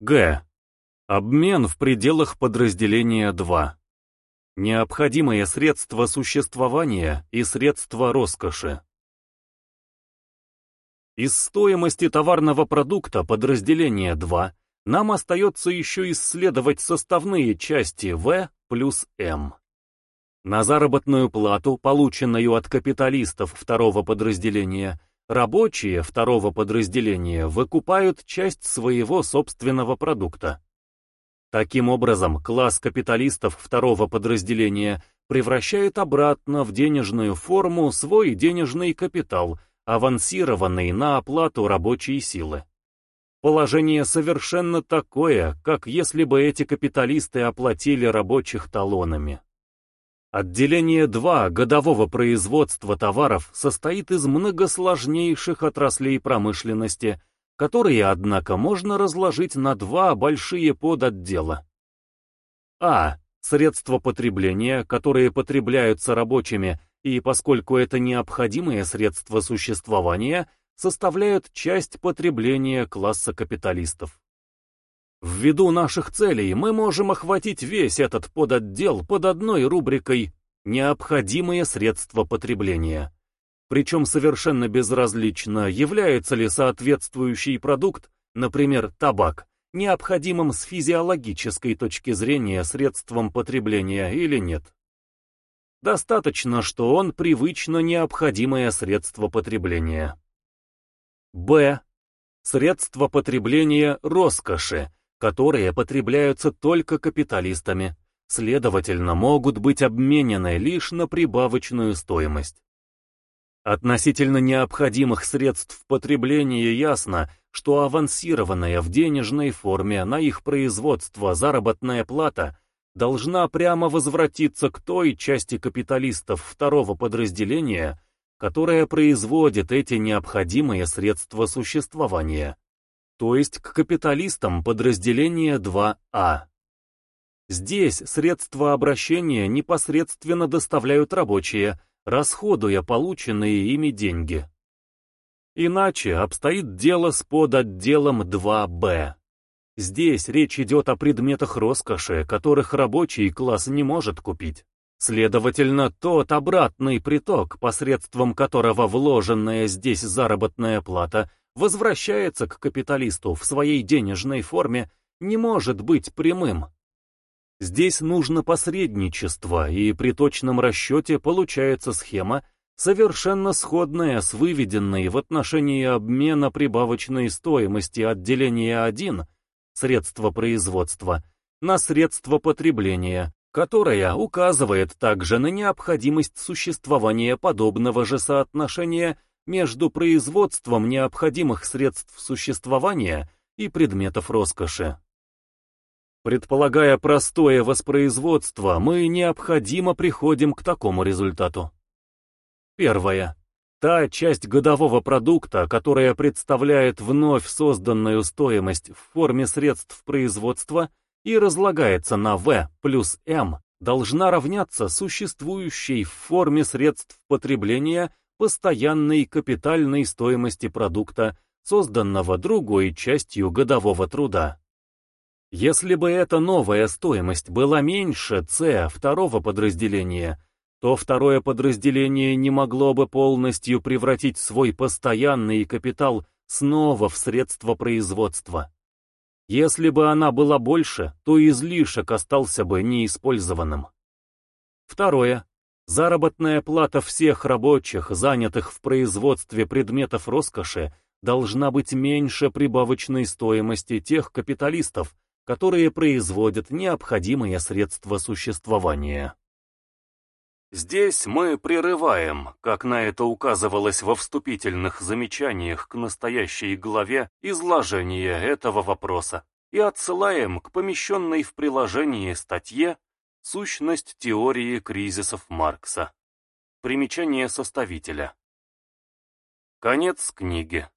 Г. Обмен в пределах подразделения 2. Необходимые средства существования и средства роскоши. Из стоимости товарного продукта подразделения 2 нам остается еще исследовать составные части В плюс М. На заработную плату, полученную от капиталистов второго подразделения, рабочие второго подразделения выкупают часть своего собственного продукта. Таким образом, класс капиталистов второго подразделения превращает обратно в денежную форму свой денежный капитал, авансированный на оплату рабочей силы. Положение совершенно такое, как если бы эти капиталисты оплатили рабочих талонами. Отделение 2 годового производства товаров состоит из многосложнейших отраслей промышленности, которые, однако, можно разложить на два большие подотдела. А. Средства потребления, которые потребляются рабочими, и поскольку это необходимые средства существования, составляют часть потребления класса капиталистов. Ввиду наших целей мы можем охватить весь этот подотдел под одной рубрикой «Необходимые средства потребления». Причем совершенно безразлично, является ли соответствующий продукт, например, табак, необходимым с физиологической точки зрения средством потребления или нет. Достаточно, что он привычно необходимое средство потребления. Б. Средства потребления роскоши, которые потребляются только капиталистами, следовательно, могут быть обменены лишь на прибавочную стоимость. Относительно необходимых средств потребления ясно, что авансированная в денежной форме на их производство заработная плата должна прямо возвратиться к той части капиталистов второго подразделения, которая производит эти необходимые средства существования, то есть к капиталистам подразделения 2А. Здесь средства обращения непосредственно доставляют рабочие, расходуя полученные ими деньги. Иначе обстоит дело с подотделом 2Б. Здесь речь идет о предметах роскоши, которых рабочий класс не может купить. Следовательно, тот обратный приток, посредством которого вложенная здесь заработная плата возвращается к капиталисту в своей денежной форме, не может быть прямым. Здесь нужно посредничество, и при точном расчете получается схема, совершенно сходная с выведенной в отношении обмена прибавочной стоимости отделения 1, средства производства, на средства потребления, которая указывает также на необходимость существования подобного же соотношения между производством необходимых средств существования и предметов роскоши. Предполагая простое воспроизводство, мы необходимо приходим к такому результату. Первое. Та часть годового продукта, которая представляет вновь созданную стоимость в форме средств производства – и разлагается на V плюс M, должна равняться существующей в форме средств потребления постоянной капитальной стоимости продукта, созданного другой частью годового труда. Если бы эта новая стоимость была меньше C второго подразделения, то второе подразделение не могло бы полностью превратить свой постоянный капитал снова в средства производства. Если бы она была больше, то излишек остался бы неиспользованным. Второе. Заработная плата всех рабочих, занятых в производстве предметов роскоши, должна быть меньше прибавочной стоимости тех капиталистов, которые производят необходимые средства существования. Здесь мы прерываем, как на это указывалось во вступительных замечаниях к настоящей главе, изложение этого вопроса и отсылаем к помещенной в приложении статье «Сущность теории кризисов Маркса». Примечание составителя. Конец книги.